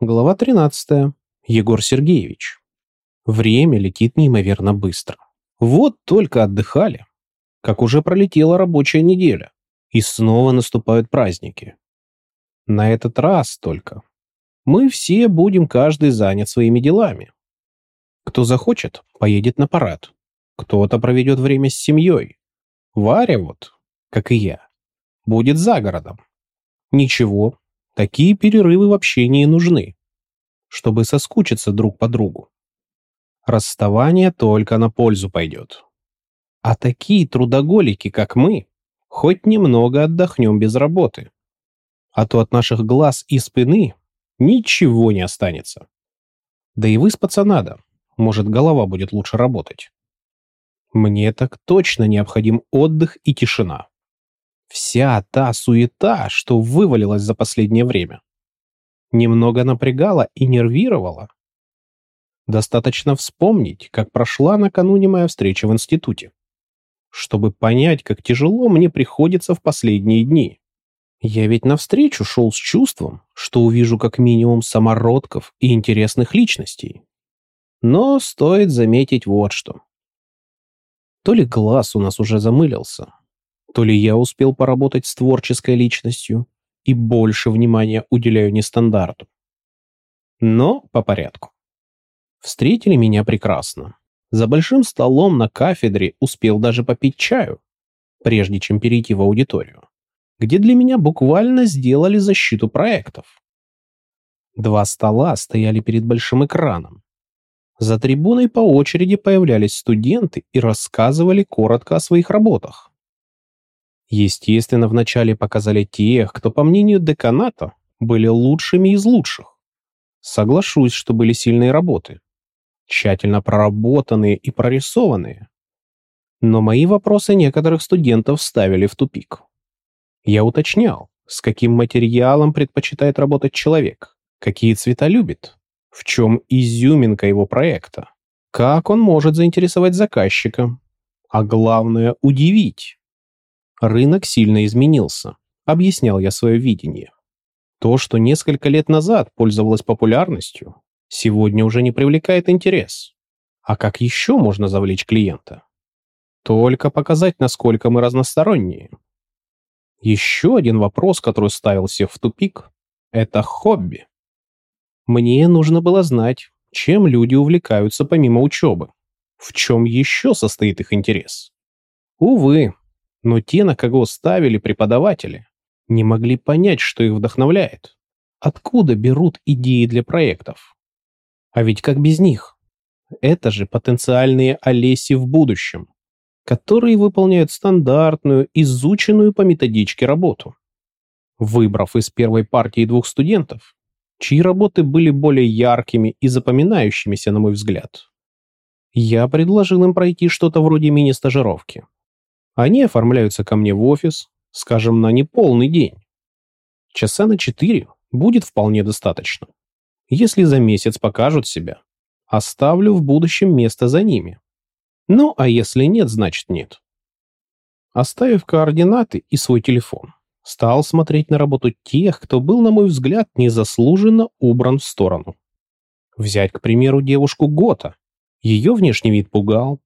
Глава 13. Егор Сергеевич. Время летит неимоверно быстро. Вот только отдыхали, как уже пролетела рабочая неделя, и снова наступают праздники. На этот раз только. Мы все будем каждый занят своими делами. Кто захочет, поедет на парад. Кто-то проведет время с семьей. Варя вот, как и я, будет за городом. Ничего, Такие перерывы в общении нужны, чтобы соскучиться друг по другу. Расставание только на пользу пойдет. А такие трудоголики, как мы, хоть немного отдохнем без работы. А то от наших глаз и спины ничего не останется. Да и выспаться надо. Может, голова будет лучше работать. Мне так точно необходим отдых и тишина. Вся та суета, что вывалилась за последнее время, немного напрягала и нервировала. Достаточно вспомнить, как прошла накануне моя встреча в институте, чтобы понять, как тяжело мне приходится в последние дни. Я ведь навстречу шел с чувством, что увижу как минимум самородков и интересных личностей. Но стоит заметить вот что. То ли глаз у нас уже замылился, то ли я успел поработать с творческой личностью и больше внимания уделяю нестандарту. Но по порядку. Встретили меня прекрасно. За большим столом на кафедре успел даже попить чаю, прежде чем перейти в аудиторию, где для меня буквально сделали защиту проектов. Два стола стояли перед большим экраном. За трибуной по очереди появлялись студенты и рассказывали коротко о своих работах. Естественно, вначале показали тех, кто, по мнению деканата, были лучшими из лучших. Соглашусь, что были сильные работы. Тщательно проработанные и прорисованные. Но мои вопросы некоторых студентов ставили в тупик. Я уточнял, с каким материалом предпочитает работать человек, какие цвета любит, в чем изюминка его проекта, как он может заинтересовать заказчика, а главное – удивить. Рынок сильно изменился, объяснял я свое видение. То, что несколько лет назад пользовалось популярностью, сегодня уже не привлекает интерес. А как еще можно завлечь клиента? Только показать, насколько мы разносторонние. Еще один вопрос, который ставил всех в тупик, это хобби. Мне нужно было знать, чем люди увлекаются помимо учебы, в чем еще состоит их интерес. Увы, но те, на кого ставили преподаватели, не могли понять, что их вдохновляет. Откуда берут идеи для проектов? А ведь как без них? Это же потенциальные Олеси в будущем, которые выполняют стандартную, изученную по методичке работу. Выбрав из первой партии двух студентов, чьи работы были более яркими и запоминающимися, на мой взгляд, я предложил им пройти что-то вроде мини-стажировки. Они оформляются ко мне в офис, скажем, на неполный день. Часа на четыре будет вполне достаточно. Если за месяц покажут себя, оставлю в будущем место за ними. Ну, а если нет, значит нет. Оставив координаты и свой телефон, стал смотреть на работу тех, кто был, на мой взгляд, незаслуженно убран в сторону. Взять, к примеру, девушку Гота. Ее внешний вид пугал,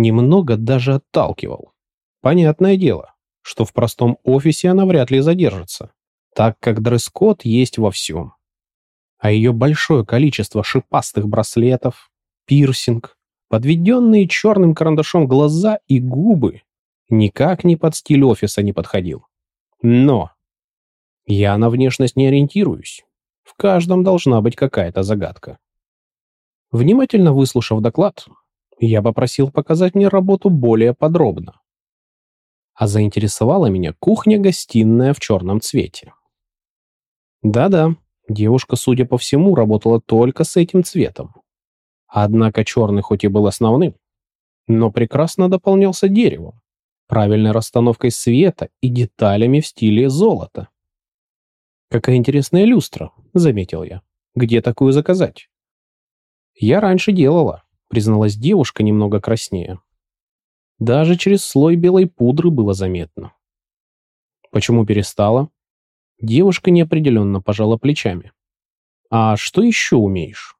немного даже отталкивал. Понятное дело, что в простом офисе она вряд ли задержится, так как дресс-код есть во всем. А ее большое количество шипастых браслетов, пирсинг, подведенные черным карандашом глаза и губы никак не под стиль офиса не подходил. Но я на внешность не ориентируюсь. В каждом должна быть какая-то загадка. Внимательно выслушав доклад, я попросил показать мне работу более подробно. А заинтересовала меня кухня-гостиная в черном цвете. Да-да, девушка, судя по всему, работала только с этим цветом. Однако черный хоть и был основным, но прекрасно дополнялся деревом, правильной расстановкой света и деталями в стиле золота. «Какая интересная люстра», — заметил я. «Где такую заказать?» «Я раньше делала», призналась девушка немного краснее. Даже через слой белой пудры было заметно. Почему перестала? Девушка неопределенно пожала плечами. А что еще умеешь?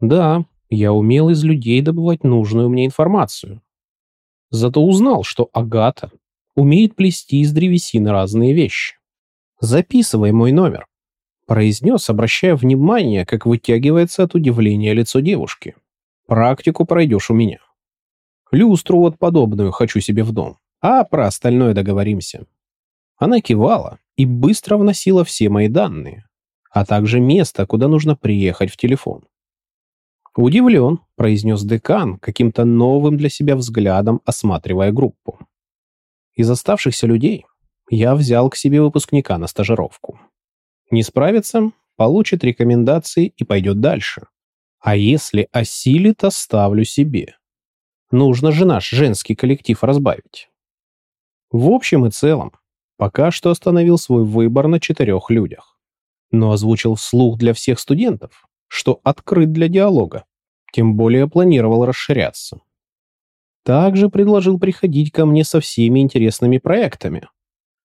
Да, я умел из людей добывать нужную мне информацию. Зато узнал, что Агата умеет плести из древесины разные вещи. Записывай мой номер произнес, обращая внимание, как вытягивается от удивления лицо девушки. «Практику пройдешь у меня. Люстру вот подобную хочу себе в дом, а про остальное договоримся». Она кивала и быстро вносила все мои данные, а также место, куда нужно приехать в телефон. «Удивлен», — произнес декан, каким-то новым для себя взглядом осматривая группу. Из оставшихся людей я взял к себе выпускника на стажировку. Не справится, получит рекомендации и пойдет дальше. А если осилит, оставлю себе. Нужно же наш женский коллектив разбавить. В общем и целом, пока что остановил свой выбор на четырех людях. Но озвучил вслух для всех студентов, что открыт для диалога, тем более планировал расширяться. Также предложил приходить ко мне со всеми интересными проектами.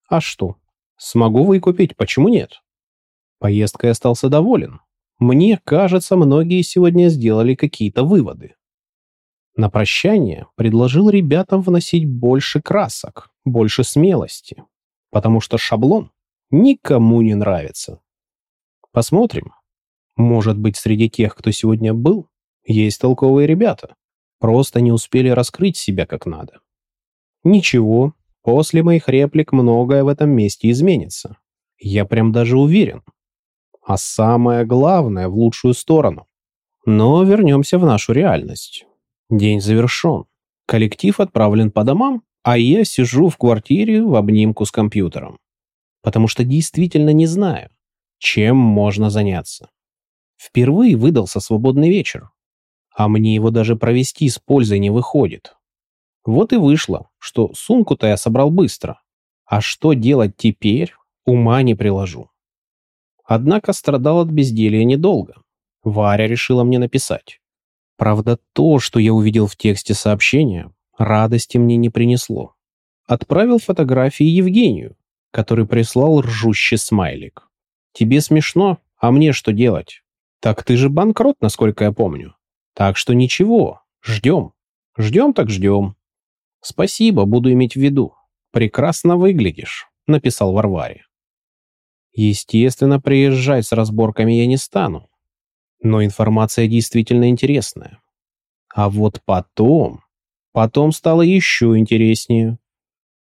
А что, смогу выкупить, почему нет? Поездкой остался доволен. Мне кажется, многие сегодня сделали какие-то выводы. На прощание предложил ребятам вносить больше красок, больше смелости, потому что шаблон никому не нравится. Посмотрим. Может быть, среди тех, кто сегодня был, есть толковые ребята. Просто не успели раскрыть себя как надо. Ничего, после моих реплик многое в этом месте изменится. Я прям даже уверен, а самое главное в лучшую сторону. Но вернемся в нашу реальность. День завершен. Коллектив отправлен по домам, а я сижу в квартире в обнимку с компьютером. Потому что действительно не знаю, чем можно заняться. Впервые выдался свободный вечер, а мне его даже провести с пользой не выходит. Вот и вышло, что сумку-то я собрал быстро. А что делать теперь, ума не приложу. Однако страдал от безделья недолго. Варя решила мне написать. Правда, то, что я увидел в тексте сообщения, радости мне не принесло. Отправил фотографии Евгению, который прислал ржущий смайлик. «Тебе смешно, а мне что делать? Так ты же банкрот, насколько я помню. Так что ничего, ждем. Ждем так ждем». «Спасибо, буду иметь в виду. Прекрасно выглядишь», — написал Варваре. Естественно, приезжать с разборками я не стану. Но информация действительно интересная. А вот потом... Потом стало еще интереснее.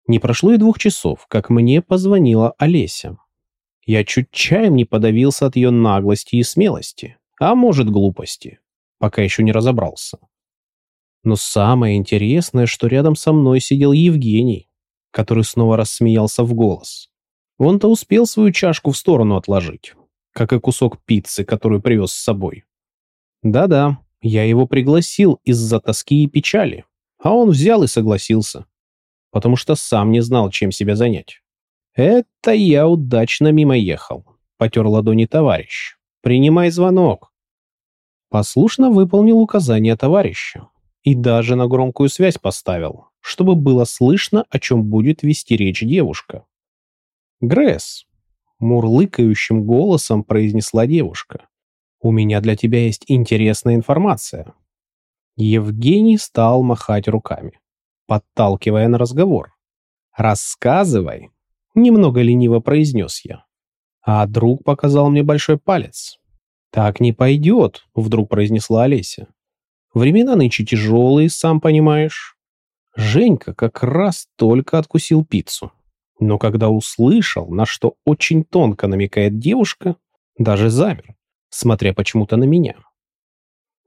Не прошло и двух часов, как мне позвонила Олеся. Я чуть чаем не подавился от ее наглости и смелости. А может, глупости. Пока еще не разобрался. Но самое интересное, что рядом со мной сидел Евгений, который снова рассмеялся в голос. Он-то успел свою чашку в сторону отложить, как и кусок пиццы, которую привез с собой. Да-да, я его пригласил из-за тоски и печали, а он взял и согласился, потому что сам не знал, чем себя занять. Это я удачно мимо ехал, потер ладони товарищ. Принимай звонок. Послушно выполнил указание товарища и даже на громкую связь поставил, чтобы было слышно, о чем будет вести речь девушка. «Гресс», — мурлыкающим голосом произнесла девушка, «у меня для тебя есть интересная информация». Евгений стал махать руками, подталкивая на разговор. «Рассказывай», — немного лениво произнес я. А друг показал мне большой палец. «Так не пойдет», — вдруг произнесла Олеся. «Времена нынче тяжелые, сам понимаешь». Женька как раз только откусил пиццу. Но когда услышал, на что очень тонко намекает девушка, даже замер, смотря почему-то на меня.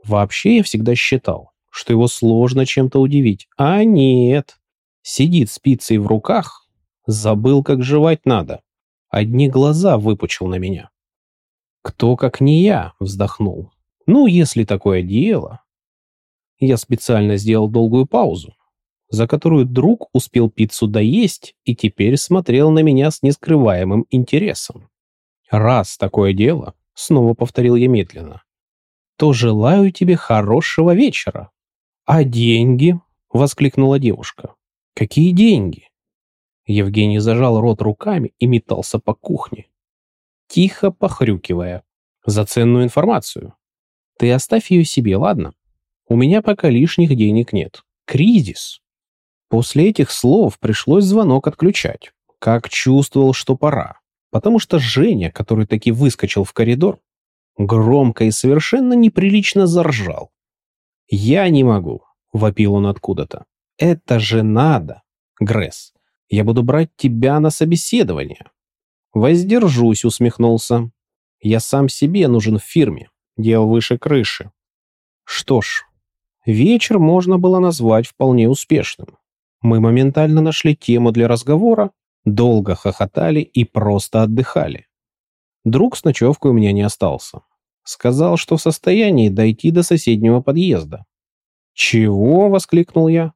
Вообще я всегда считал, что его сложно чем-то удивить. А нет. Сидит с пиццей в руках, забыл, как жевать надо. Одни глаза выпучил на меня. «Кто, как не я?» — вздохнул. «Ну, если такое дело...» Я специально сделал долгую паузу, за которую друг успел пиццу доесть и теперь смотрел на меня с нескрываемым интересом. «Раз такое дело», — снова повторил я медленно, «то желаю тебе хорошего вечера». «А деньги?» — воскликнула девушка. «Какие деньги?» Евгений зажал рот руками и метался по кухне, тихо похрюкивая. За ценную информацию. Ты оставь ее себе, ладно? У меня пока лишних денег нет. Кризис. После этих слов пришлось звонок отключать. Как чувствовал, что пора. Потому что Женя, который таки выскочил в коридор, громко и совершенно неприлично заржал. «Я не могу», — вопил он откуда-то. «Это же надо, Гресс. Я буду брать тебя на собеседование». «Воздержусь», — усмехнулся. «Я сам себе нужен в фирме. Дел выше крыши». Что ж, вечер можно было назвать вполне успешным. Мы моментально нашли тему для разговора, долго хохотали и просто отдыхали. Друг с ночевкой у меня не остался. Сказал, что в состоянии дойти до соседнего подъезда. «Чего?» — воскликнул я.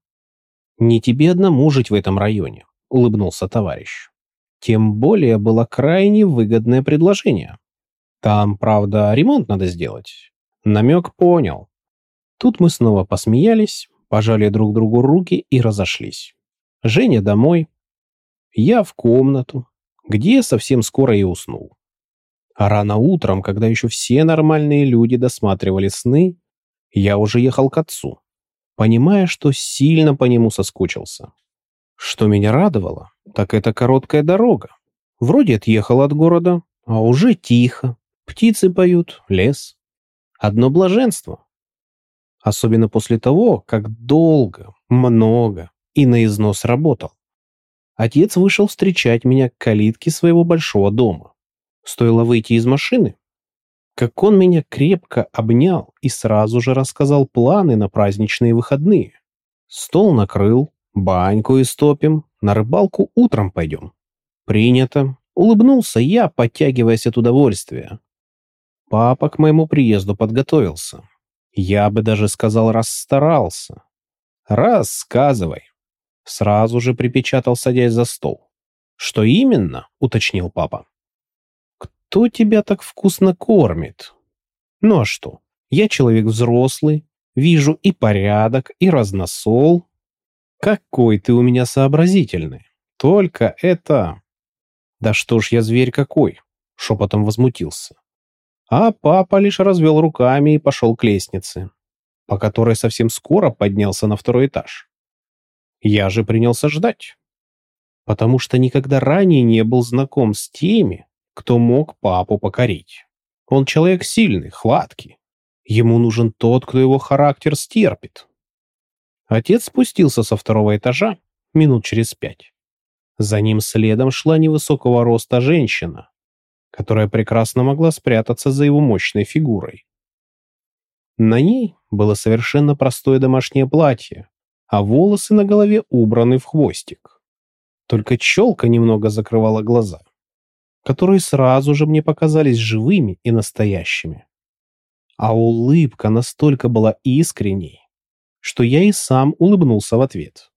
«Не тебе одному жить в этом районе», — улыбнулся товарищ. Тем более было крайне выгодное предложение. Там, правда, ремонт надо сделать. Намек понял. Тут мы снова посмеялись, пожали друг другу руки и разошлись. Женя домой. Я в комнату, где совсем скоро и уснул. А рано утром, когда еще все нормальные люди досматривали сны, я уже ехал к отцу, понимая, что сильно по нему соскучился. Что меня радовало, так это короткая дорога. Вроде отъехал от города, а уже тихо. Птицы поют, лес. Одно блаженство. Особенно после того, как долго, много и на износ работал. Отец вышел встречать меня к калитке своего большого дома. Стоило выйти из машины, как он меня крепко обнял и сразу же рассказал планы на праздничные выходные. Стол накрыл, баньку истопим, на рыбалку утром пойдем. Принято. Улыбнулся я, подтягиваясь от удовольствия. Папа к моему приезду подготовился. Я бы даже сказал, расстарался. Рассказывай. Сразу же припечатал, садясь за стол. Что именно? Уточнил папа кто тебя так вкусно кормит? Ну а что? Я человек взрослый, вижу и порядок, и разносол. Какой ты у меня сообразительный. Только это... Да что ж я зверь какой? Шепотом возмутился. А папа лишь развел руками и пошел к лестнице, по которой совсем скоро поднялся на второй этаж. Я же принялся ждать, потому что никогда ранее не был знаком с теми, кто мог папу покорить. Он человек сильный, хваткий. Ему нужен тот, кто его характер стерпит. Отец спустился со второго этажа минут через пять. За ним следом шла невысокого роста женщина, которая прекрасно могла спрятаться за его мощной фигурой. На ней было совершенно простое домашнее платье, а волосы на голове убраны в хвостик. Только челка немного закрывала глаза которые сразу же мне показались живыми и настоящими. А улыбка настолько была искренней, что я и сам улыбнулся в ответ.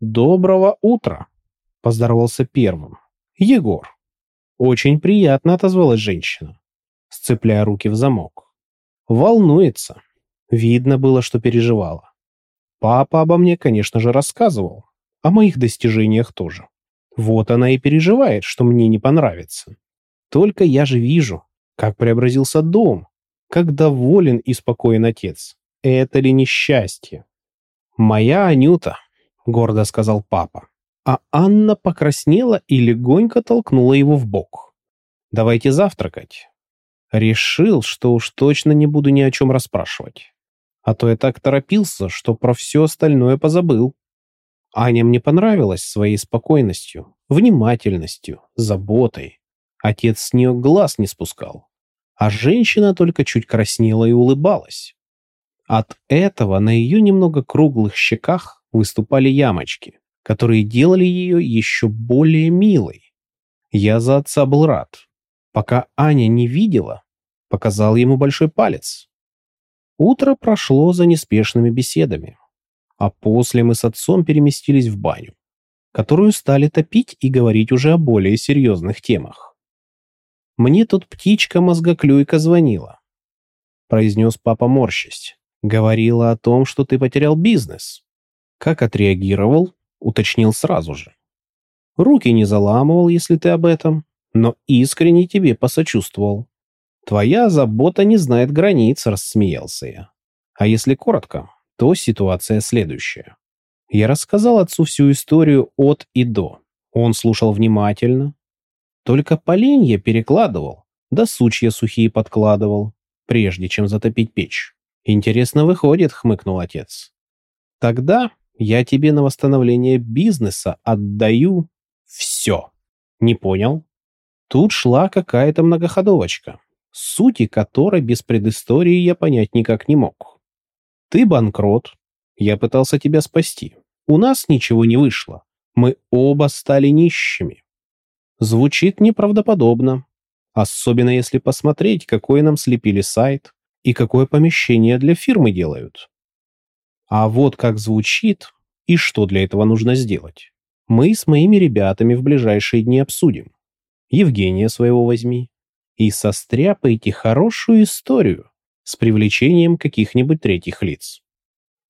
«Доброго утра!» — поздоровался первым. «Егор!» «Очень приятно», — отозвалась женщина, сцепляя руки в замок. «Волнуется. Видно было, что переживала. Папа обо мне, конечно же, рассказывал. О моих достижениях тоже. Вот она и переживает, что мне не понравится. Только я же вижу, как преобразился дом, как доволен и спокоен отец. Это ли несчастье? «Моя Анюта», — гордо сказал папа. А Анна покраснела и легонько толкнула его в бок. «Давайте завтракать». Решил, что уж точно не буду ни о чем расспрашивать. А то я так торопился, что про все остальное позабыл. Аня мне понравилась своей спокойностью, внимательностью, заботой. Отец с нее глаз не спускал. А женщина только чуть краснела и улыбалась. От этого на ее немного круглых щеках выступали ямочки, которые делали ее еще более милой. Я за отца был рад. Пока Аня не видела, показал ему большой палец. Утро прошло за неспешными беседами а после мы с отцом переместились в баню, которую стали топить и говорить уже о более серьезных темах. «Мне тут птичка-мозгоклюйка звонила», — произнес папа морщись. «Говорила о том, что ты потерял бизнес». Как отреагировал, уточнил сразу же. «Руки не заламывал, если ты об этом, но искренне тебе посочувствовал. Твоя забота не знает границ, рассмеялся я. А если коротко, то ситуация следующая. Я рассказал отцу всю историю от и до. Он слушал внимательно. Только поленья перекладывал, да сучья сухие подкладывал, прежде чем затопить печь. «Интересно выходит», — хмыкнул отец. «Тогда я тебе на восстановление бизнеса отдаю все». «Не понял?» Тут шла какая-то многоходовочка, сути которой без предыстории я понять никак не мог. «Ты банкрот. Я пытался тебя спасти. У нас ничего не вышло. Мы оба стали нищими». Звучит неправдоподобно, особенно если посмотреть, какой нам слепили сайт и какое помещение для фирмы делают. А вот как звучит и что для этого нужно сделать, мы с моими ребятами в ближайшие дни обсудим. Евгения своего возьми. И состряпайте хорошую историю с привлечением каких-нибудь третьих лиц.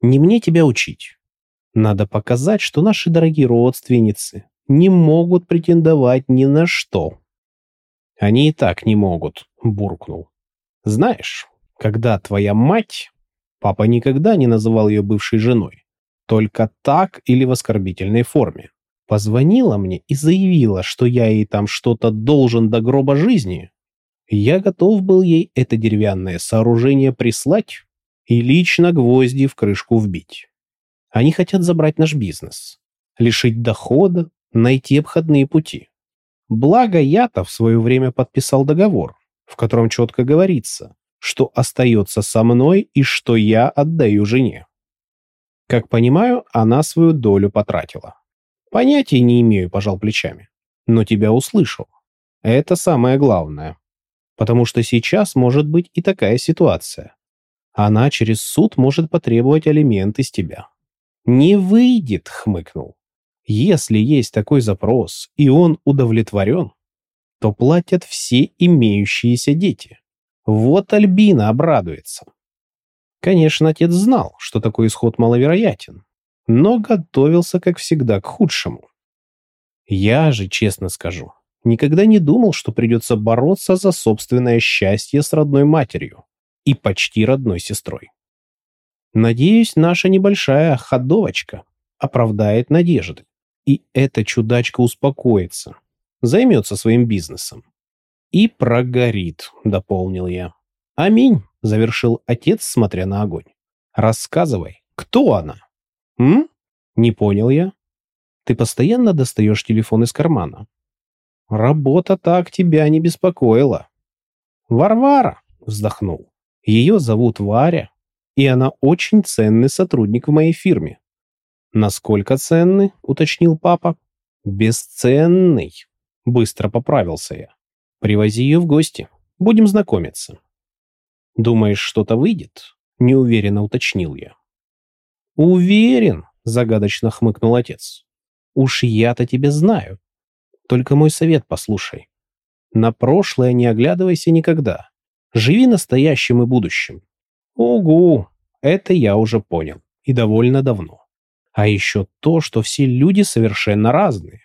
Не мне тебя учить. Надо показать, что наши дорогие родственницы не могут претендовать ни на что. Они и так не могут, буркнул. Знаешь, когда твоя мать... Папа никогда не называл ее бывшей женой. Только так или в оскорбительной форме позвонила мне и заявила, что я ей там что-то должен до гроба жизни, я готов был ей это деревянное сооружение прислать и лично гвозди в крышку вбить. Они хотят забрать наш бизнес, лишить дохода, найти обходные пути. Благо я-то в свое время подписал договор, в котором четко говорится, что остается со мной и что я отдаю жене. Как понимаю, она свою долю потратила. Понятия не имею, пожал плечами. Но тебя услышал. Это самое главное. Потому что сейчас может быть и такая ситуация. Она через суд может потребовать алименты с тебя. Не выйдет, хмыкнул. Если есть такой запрос, и он удовлетворен, то платят все имеющиеся дети. Вот Альбина обрадуется. Конечно, отец знал, что такой исход маловероятен, но готовился, как всегда, к худшему. Я же, честно скажу, никогда не думал, что придется бороться за собственное счастье с родной матерью и почти родной сестрой. Надеюсь, наша небольшая ходовочка оправдает надежды, и эта чудачка успокоится, займется своим бизнесом. И прогорит, дополнил я. Аминь, завершил отец, смотря на огонь. Рассказывай, кто она? «М? Не понял я. Ты постоянно достаешь телефон из кармана?» «Работа так тебя не беспокоила». «Варвара!» — вздохнул. «Ее зовут Варя, и она очень ценный сотрудник в моей фирме». «Насколько ценный?» — уточнил папа. «Бесценный!» — быстро поправился я. «Привози ее в гости. Будем знакомиться». «Думаешь, что-то выйдет?» — неуверенно уточнил я. «Уверен», — загадочно хмыкнул отец. «Уж я-то тебя знаю. Только мой совет послушай. На прошлое не оглядывайся никогда. Живи настоящим и будущим». «Угу, это я уже понял. И довольно давно. А еще то, что все люди совершенно разные.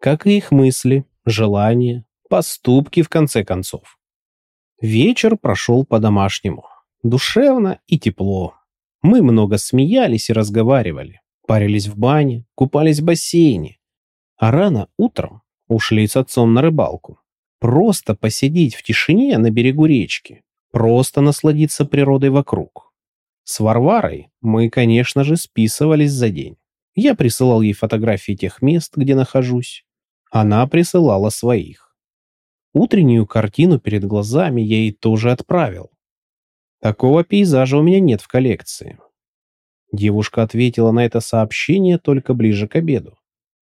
Как и их мысли, желания, поступки, в конце концов. Вечер прошел по-домашнему. Душевно и тепло. Мы много смеялись и разговаривали, парились в бане, купались в бассейне. А рано утром ушли с отцом на рыбалку. Просто посидеть в тишине на берегу речки, просто насладиться природой вокруг. С Варварой мы, конечно же, списывались за день. Я присылал ей фотографии тех мест, где нахожусь. Она присылала своих. Утреннюю картину перед глазами я ей тоже отправил. Такого пейзажа у меня нет в коллекции. Девушка ответила на это сообщение только ближе к обеду.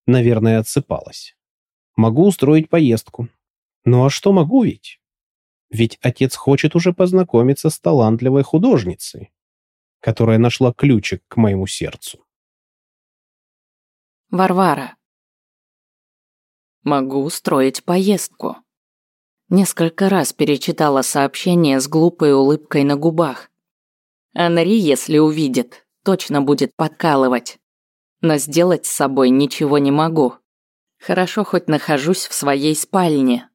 Наверное, отсыпалась. Могу устроить поездку. Ну а что могу ведь? Ведь отец хочет уже познакомиться с талантливой художницей, которая нашла ключик к моему сердцу. Варвара. Могу устроить поездку. Несколько раз перечитала сообщение с глупой улыбкой на губах. Анри, если увидит, точно будет подкалывать. Но сделать с собой ничего не могу. Хорошо хоть нахожусь в своей спальне.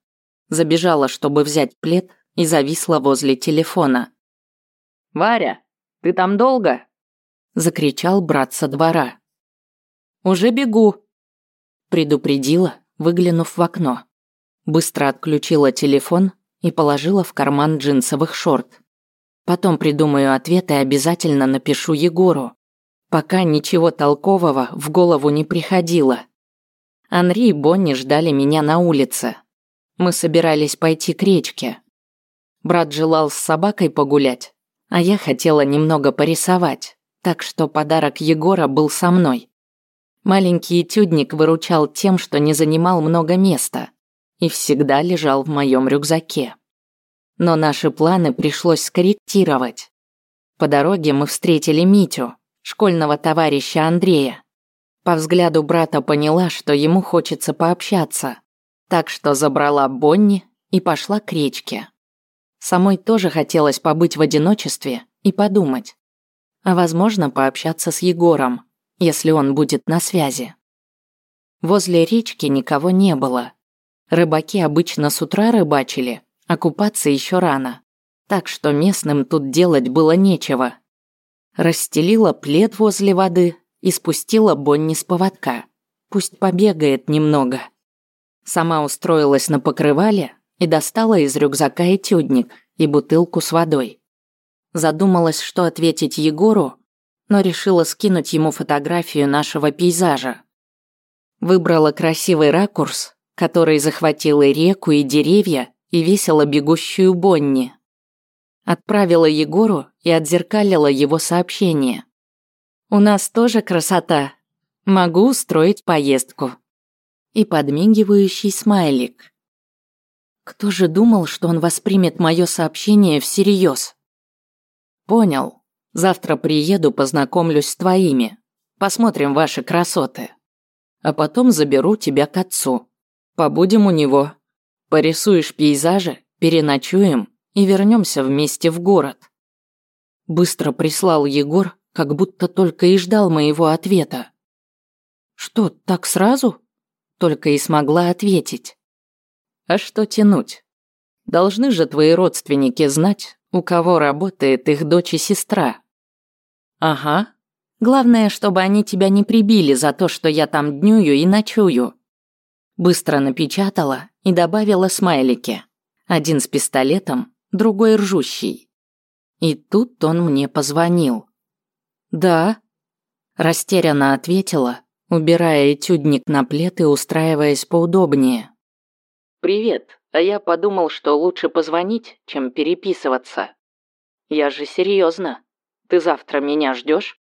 Забежала, чтобы взять плед, и зависла возле телефона. «Варя, ты там долго?» – закричал брат со двора. «Уже бегу», – предупредила, выглянув в окно. Быстро отключила телефон и положила в карман джинсовых шорт. Потом придумаю ответ и обязательно напишу Егору. Пока ничего толкового в голову не приходило. Анри и Бонни ждали меня на улице. Мы собирались пойти к речке. Брат желал с собакой погулять, а я хотела немного порисовать, так что подарок Егора был со мной. Маленький этюдник выручал тем, что не занимал много места и всегда лежал в моем рюкзаке. Но наши планы пришлось скорректировать. По дороге мы встретили Митю, школьного товарища Андрея. По взгляду брата поняла, что ему хочется пообщаться, так что забрала Бонни и пошла к речке. Самой тоже хотелось побыть в одиночестве и подумать. А возможно, пообщаться с Егором, если он будет на связи. Возле речки никого не было. Рыбаки обычно с утра рыбачили, а купаться еще рано. Так что местным тут делать было нечего. Расстелила плед возле воды, и спустила Бонни с поводка. Пусть побегает немного. Сама устроилась на покрывале и достала из рюкзака этюдник и бутылку с водой. Задумалась, что ответить Егору, но решила скинуть ему фотографию нашего пейзажа. Выбрала красивый ракурс, который захватил и реку, и деревья, и весело бегущую Бонни. Отправила Егору и отзеркалила его сообщение. У нас тоже красота. Могу устроить поездку. И подмигивающий смайлик. Кто же думал, что он воспримет мое сообщение всерьез? Понял. Завтра приеду, познакомлюсь с твоими. Посмотрим ваши красоты. А потом заберу тебя к отцу. Побудем у него. Порисуешь пейзажи, переночуем и вернемся вместе в город. Быстро прислал Егор, как будто только и ждал моего ответа. «Что, так сразу?» Только и смогла ответить. «А что тянуть? Должны же твои родственники знать, у кого работает их дочь и сестра». «Ага. Главное, чтобы они тебя не прибили за то, что я там днюю и ночую». Быстро напечатала и добавила смайлики. Один с пистолетом, другой ржущий. И тут он мне позвонил. «Да», – растерянно ответила, убирая этюдник на плед и устраиваясь поудобнее. «Привет, а я подумал, что лучше позвонить, чем переписываться. Я же серьезно. Ты завтра меня ждешь?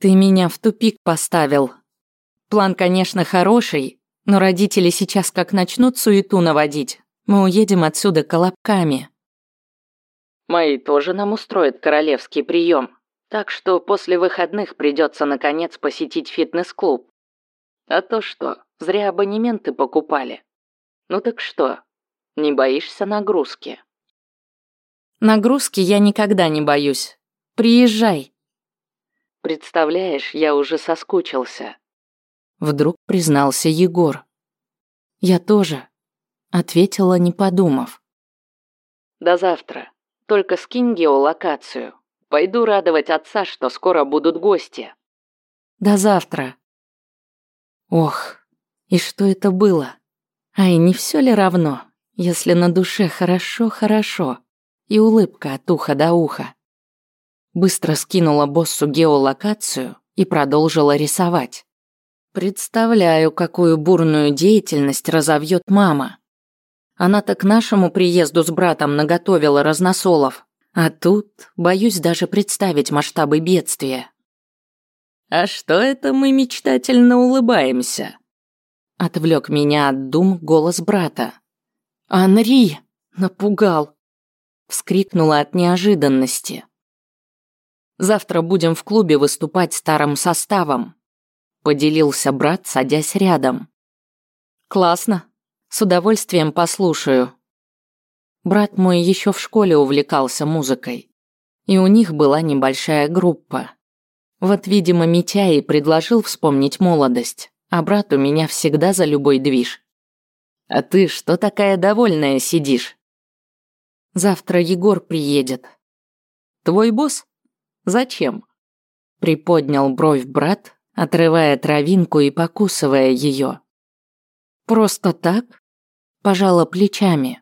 «Ты меня в тупик поставил. План, конечно, хороший, но родители сейчас как начнут суету наводить, мы уедем отсюда колобками». «Мои тоже нам устроят королевский прием», так что после выходных придется наконец посетить фитнес-клуб. А то что, зря абонементы покупали. Ну так что, не боишься нагрузки? Нагрузки я никогда не боюсь. Приезжай. Представляешь, я уже соскучился. Вдруг признался Егор. Я тоже, ответила, не подумав. До завтра. Только скинь геолокацию. Пойду радовать отца, что скоро будут гости. До завтра. Ох, и что это было? Ай, не все ли равно, если на душе хорошо-хорошо и улыбка от уха до уха? Быстро скинула боссу геолокацию и продолжила рисовать. Представляю, какую бурную деятельность разовьет мама. Она-то к нашему приезду с братом наготовила разносолов, а тут боюсь даже представить масштабы бедствия. «А что это мы мечтательно улыбаемся?» Отвлек меня от дум голос брата. «Анри!» Напугал. Вскрикнула от неожиданности. «Завтра будем в клубе выступать старым составом», поделился брат, садясь рядом. «Классно. С удовольствием послушаю», Брат мой еще в школе увлекался музыкой. И у них была небольшая группа. Вот, видимо, Митя и предложил вспомнить молодость, а брат у меня всегда за любой движ. «А ты что такая довольная сидишь?» Завтра Егор приедет. Твой босс? Зачем? Приподнял бровь брат, отрывая травинку и покусывая ее. Просто так? Пожала плечами.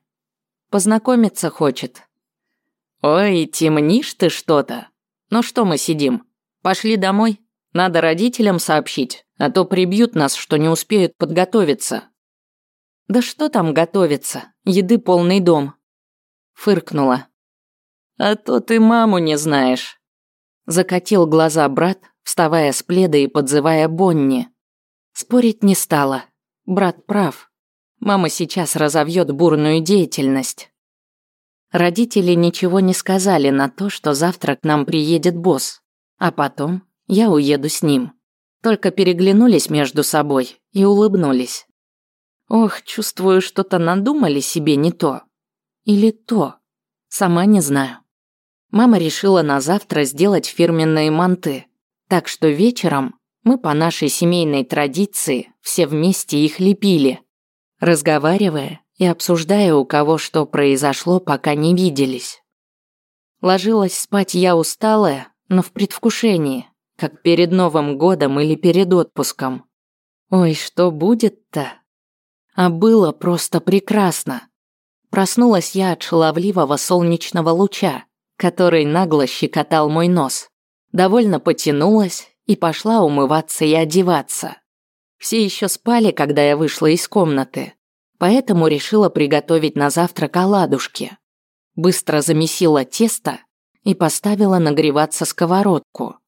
Познакомиться хочет. Ой, темнишь ты что-то. Ну что мы сидим? Пошли домой. Надо родителям сообщить, а то прибьют нас, что не успеют подготовиться. Да что там готовиться? Еды полный дом. Фыркнула. А то ты маму не знаешь. Закатил глаза брат, вставая с пледа и подзывая Бонни. Спорить не стала. Брат прав. Мама сейчас разовьет бурную деятельность. Родители ничего не сказали на то, что завтра к нам приедет босс, а потом я уеду с ним. Только переглянулись между собой и улыбнулись. Ох, чувствую, что-то надумали себе не то. Или то. Сама не знаю. Мама решила на завтра сделать фирменные манты. Так что вечером мы по нашей семейной традиции все вместе их лепили, разговаривая и обсуждая, у кого что произошло, пока не виделись. Ложилась спать я усталая, но в предвкушении, как перед Новым годом или перед отпуском. Ой, что будет-то? А было просто прекрасно. Проснулась я от шаловливого солнечного луча, который нагло щекотал мой нос. Довольно потянулась и пошла умываться и одеваться. Все еще спали, когда я вышла из комнаты, поэтому решила приготовить на завтрак оладушки. Быстро замесила тесто и поставила нагреваться сковородку.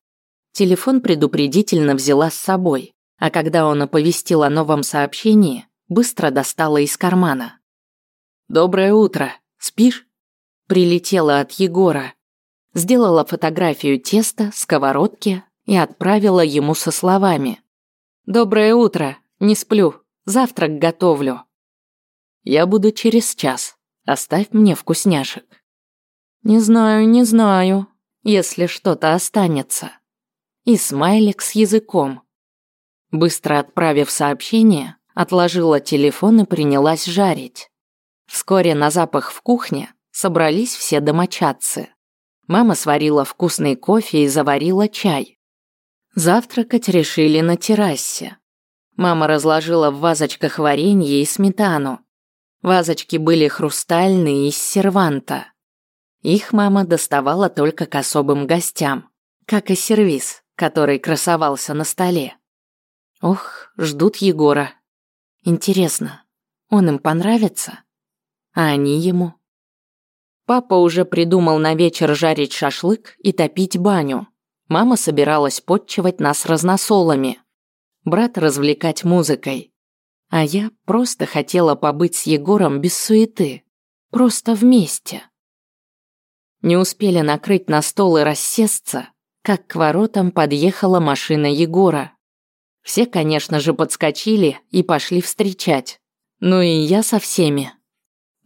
Телефон предупредительно взяла с собой, а когда он оповестил о новом сообщении, быстро достала из кармана. «Доброе утро. Спишь?» Прилетела от Егора. Сделала фотографию теста, сковородки и отправила ему со словами. «Доброе утро. Не сплю. Завтрак готовлю». «Я буду через час. Оставь мне вкусняшек». «Не знаю, не знаю. Если что-то останется». И смайлик с языком. Быстро отправив сообщение, отложила телефон и принялась жарить. Вскоре на запах в кухне собрались все домочадцы. Мама сварила вкусный кофе и заварила чай. Завтракать решили на террасе. Мама разложила в вазочках варенье и сметану. Вазочки были хрустальные из серванта. Их мама доставала только к особым гостям, как и сервиз, который красовался на столе. Ох, ждут Егора. Интересно, он им понравится? А они ему? Папа уже придумал на вечер жарить шашлык и топить баню. Мама собиралась подчивать нас разносолами. Брат развлекать музыкой. А я просто хотела побыть с Егором без суеты. Просто вместе. Не успели накрыть на стол и рассесться, как к воротам подъехала машина Егора. Все, конечно же, подскочили и пошли встречать. Ну и я со всеми.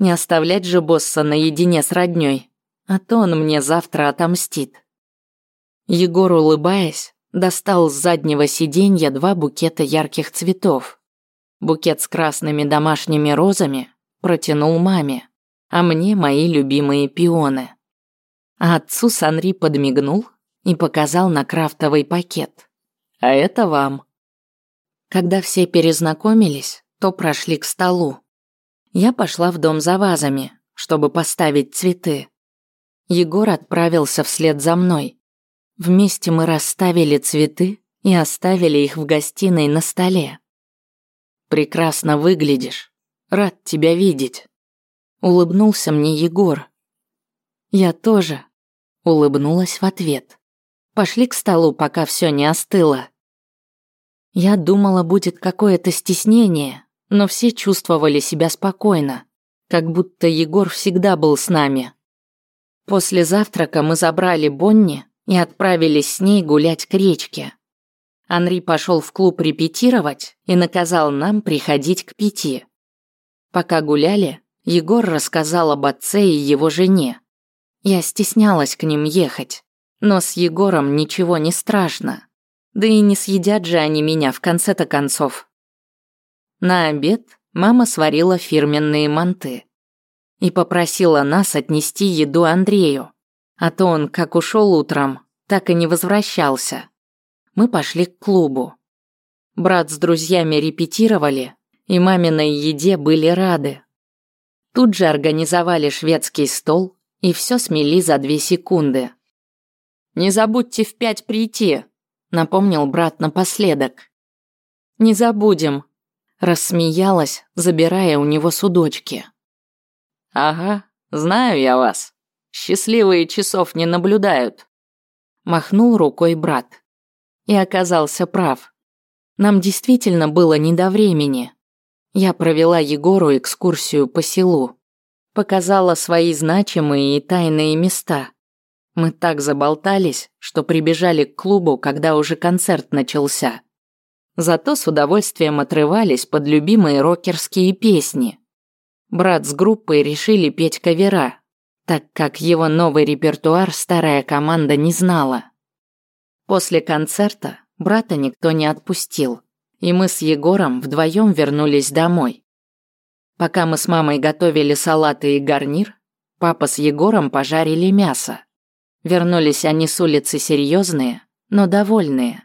Не оставлять же босса наедине с роднёй, а то он мне завтра отомстит. Егор, улыбаясь, достал с заднего сиденья два букета ярких цветов. Букет с красными домашними розами протянул маме, а мне мои любимые пионы. А отцу Санри подмигнул и показал на крафтовый пакет. А это вам. Когда все перезнакомились, то прошли к столу. Я пошла в дом за вазами, чтобы поставить цветы. Егор отправился вслед за мной. Вместе мы расставили цветы и оставили их в гостиной на столе. «Прекрасно выглядишь. Рад тебя видеть», — улыбнулся мне Егор. Я тоже улыбнулась в ответ. Пошли к столу, пока все не остыло. Я думала, будет какое-то стеснение, но все чувствовали себя спокойно, как будто Егор всегда был с нами. После завтрака мы забрали Бонни и отправились с ней гулять к речке. Анри пошел в клуб репетировать и наказал нам приходить к пяти. Пока гуляли, Егор рассказал об отце и его жене. Я стеснялась к ним ехать, но с Егором ничего не страшно. Да и не съедят же они меня в конце-то концов. На обед мама сварила фирменные манты. и попросила нас отнести еду Андрею, а то он как ушел утром, так и не возвращался. Мы пошли к клубу. Брат с друзьями репетировали, и маминой еде были рады. Тут же организовали шведский стол и все смели за две секунды. «Не забудьте в пять прийти», — напомнил брат напоследок. «Не забудем», — рассмеялась, забирая у него судочки. «Ага, знаю я вас. Счастливые часов не наблюдают», — махнул рукой брат. И оказался прав. Нам действительно было не до времени. Я провела Егору экскурсию по селу. Показала свои значимые и тайные места. Мы так заболтались, что прибежали к клубу, когда уже концерт начался. Зато с удовольствием отрывались под любимые рокерские песни. Брат с группой решили петь кавера, так как его новый репертуар старая команда не знала. После концерта брата никто не отпустил, и мы с Егором вдвоем вернулись домой. Пока мы с мамой готовили салаты и гарнир, папа с Егором пожарили мясо. Вернулись они с улицы серьезные, но довольные.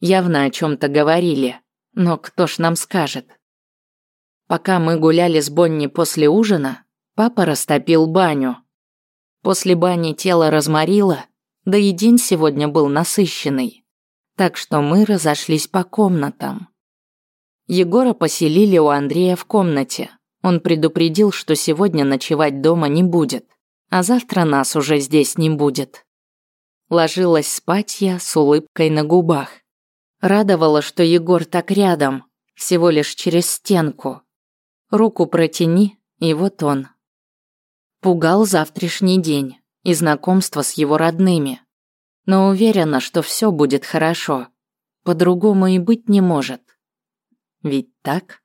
Явно о чем-то говорили, но кто ж нам скажет? Пока мы гуляли с Бонни после ужина, папа растопил баню. После бани тело разморило, да и день сегодня был насыщенный. Так что мы разошлись по комнатам. Егора поселили у Андрея в комнате. Он предупредил, что сегодня ночевать дома не будет а завтра нас уже здесь не будет. Ложилась спать я с улыбкой на губах. Радовало, что Егор так рядом, всего лишь через стенку. Руку протяни, и вот он. Пугал завтрашний день и знакомство с его родными. Но уверена, что все будет хорошо. По-другому и быть не может. Ведь так?